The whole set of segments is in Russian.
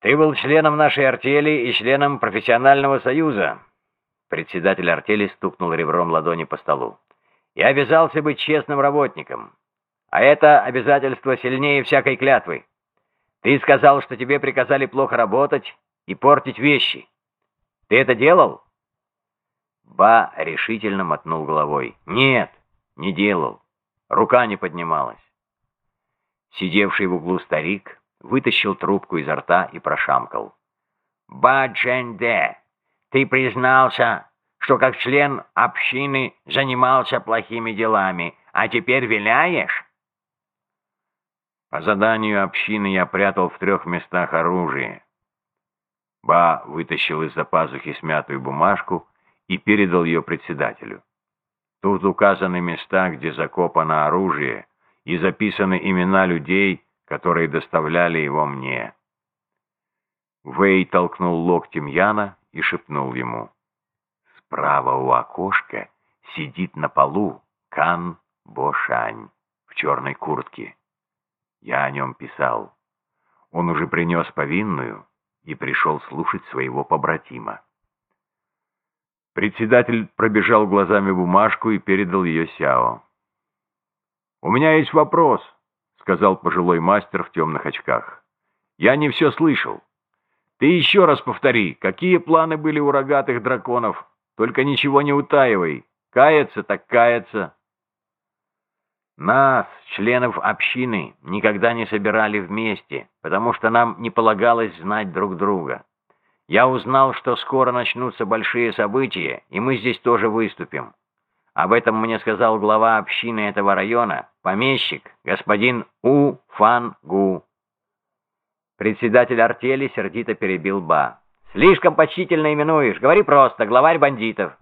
Ты был членом нашей артели и членом профессионального союза. Председатель артели стукнул ребром ладони по столу. Я обязался быть честным работником. А это обязательство сильнее всякой клятвы. Ты сказал, что тебе приказали плохо работать и портить вещи. Ты это делал? Ба решительно мотнул головой. Нет, не делал. Рука не поднималась. Сидевший в углу старик вытащил трубку изо рта и прошамкал. «Ба-Дженде, ты признался, что как член общины занимался плохими делами, а теперь виляешь?» По заданию общины я прятал в трех местах оружие. Ба вытащил из-за пазухи смятую бумажку и передал ее председателю. Тут указаны места, где закопано оружие, и записаны имена людей, которые доставляли его мне. Вэй толкнул локтем Яна и шепнул ему. Справа у окошка сидит на полу Кан Бошань в черной куртке. Я о нем писал. Он уже принес повинную и пришел слушать своего побратима. Председатель пробежал глазами бумажку и передал ее Сяо. «У меня есть вопрос», — сказал пожилой мастер в темных очках. «Я не все слышал. Ты еще раз повтори, какие планы были у рогатых драконов? Только ничего не утаивай. Каяться так каяться». Нас, членов общины, никогда не собирали вместе, потому что нам не полагалось знать друг друга. Я узнал, что скоро начнутся большие события, и мы здесь тоже выступим. Об этом мне сказал глава общины этого района, помещик, господин У Фан Гу. Председатель артели сердито перебил Ба. «Слишком почтительно именуешь. Говори просто, главарь бандитов».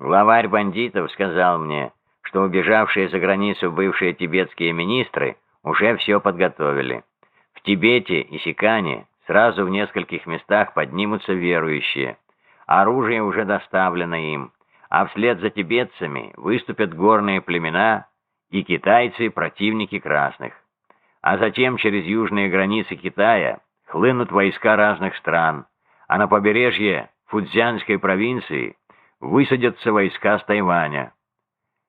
Главарь бандитов сказал мне, что убежавшие за границу бывшие тибетские министры уже все подготовили. В Тибете и Сикане сразу в нескольких местах поднимутся верующие. Оружие уже доставлено им а вслед за тибетцами выступят горные племена и китайцы, противники красных. А затем через южные границы Китая хлынут войска разных стран, а на побережье Фудзянской провинции высадятся войска с Тайваня.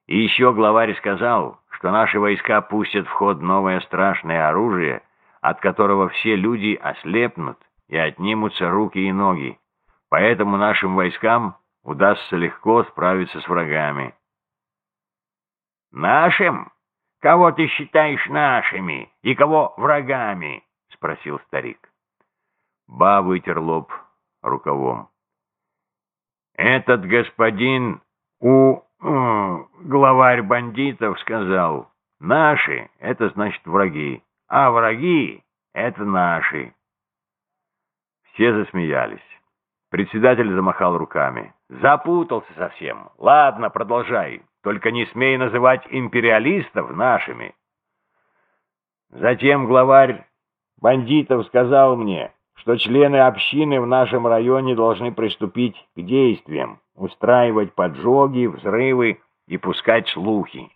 И еще главарь сказал, что наши войска пустят в ход новое страшное оружие, от которого все люди ослепнут и отнимутся руки и ноги. Поэтому нашим войскам удастся легко справиться с врагами. «Нашим? Кого ты считаешь нашими и кого врагами?» — спросил старик. Ба вытер лоб рукавом. «Этот господин у... у главарь бандитов сказал, наши — это значит враги, а враги — это наши». Все засмеялись. Председатель замахал руками. Запутался совсем. Ладно, продолжай. Только не смей называть империалистов нашими. Затем главарь бандитов сказал мне, что члены общины в нашем районе должны приступить к действиям, устраивать поджоги, взрывы и пускать слухи.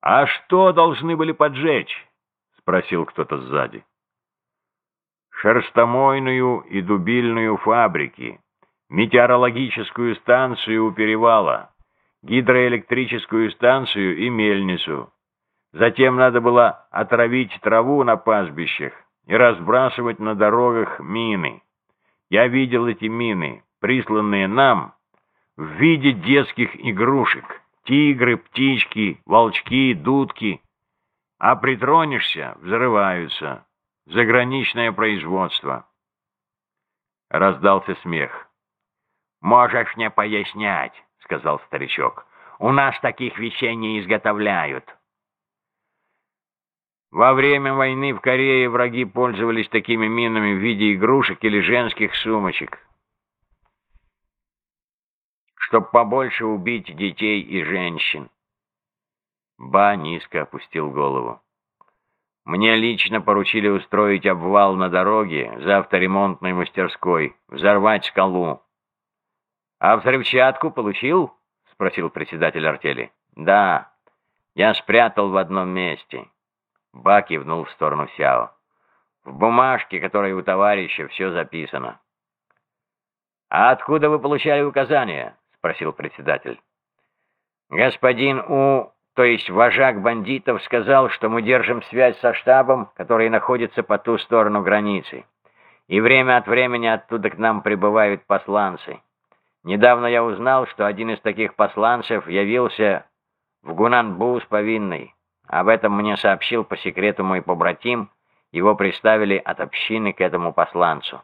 «А что должны были поджечь?» — спросил кто-то сзади. «Шерстомойную и дубильную фабрики», метеорологическую станцию у перевала, гидроэлектрическую станцию и мельницу. Затем надо было отравить траву на пастбищах и разбрасывать на дорогах мины. Я видел эти мины, присланные нам, в виде детских игрушек. Тигры, птички, волчки, дудки. А притронешься — взрываются. Заграничное производство. Раздался смех. «Можешь мне пояснять», — сказал старичок. «У нас таких вещей не изготовляют». Во время войны в Корее враги пользовались такими минами в виде игрушек или женских сумочек, чтобы побольше убить детей и женщин. Ба низко опустил голову. Мне лично поручили устроить обвал на дороге за авторемонтной мастерской, взорвать скалу. «А взрывчатку получил?» — спросил председатель артели. «Да, я спрятал в одном месте». Ба кивнул в сторону Сяо. В бумажке, которая у товарища, все записано. «А откуда вы получали указания?» — спросил председатель. «Господин У, то есть вожак бандитов, сказал, что мы держим связь со штабом, который находится по ту сторону границы. И время от времени оттуда к нам прибывают посланцы. Недавно я узнал, что один из таких посланцев явился в Гунанбу с повинной. Об этом мне сообщил по секрету мой побратим, его приставили от общины к этому посланцу.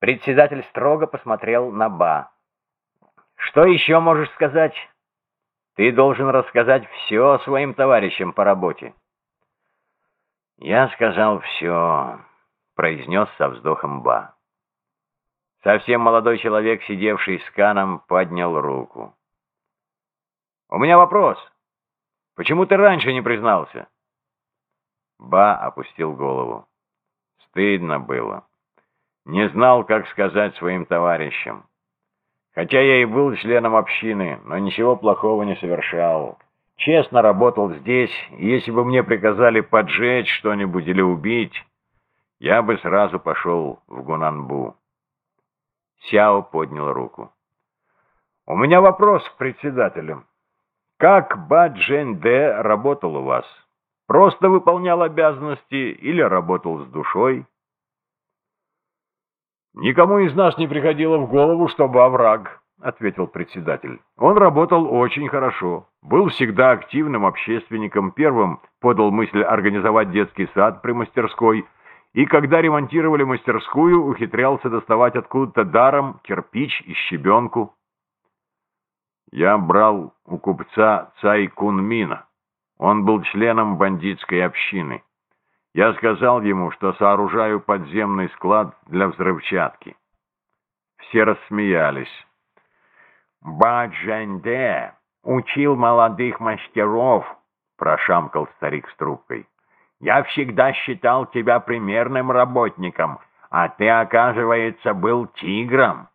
Председатель строго посмотрел на Ба. «Что еще можешь сказать? Ты должен рассказать все своим товарищам по работе». «Я сказал все», — произнес со вздохом Ба. Совсем молодой человек, сидевший с Каном, поднял руку. «У меня вопрос. Почему ты раньше не признался?» Ба опустил голову. Стыдно было. Не знал, как сказать своим товарищам. Хотя я и был членом общины, но ничего плохого не совершал. Честно работал здесь, и если бы мне приказали поджечь что-нибудь или убить, я бы сразу пошел в Гунанбу. Сяо поднял руку. «У меня вопрос к председателю. Как Ба Джен Дэ работал у вас? Просто выполнял обязанности или работал с душой?» «Никому из нас не приходило в голову, чтобы овраг», — ответил председатель. «Он работал очень хорошо, был всегда активным общественником, первым подал мысль организовать детский сад при мастерской, и когда ремонтировали мастерскую, ухитрялся доставать откуда-то даром кирпич и щебенку. Я брал у купца Цай Кунмина. Он был членом бандитской общины. Я сказал ему, что сооружаю подземный склад для взрывчатки. Все рассмеялись. «Баджанде учил молодых мастеров», — прошамкал старик с трубкой. Я всегда считал тебя примерным работником, а ты, оказывается, был тигром.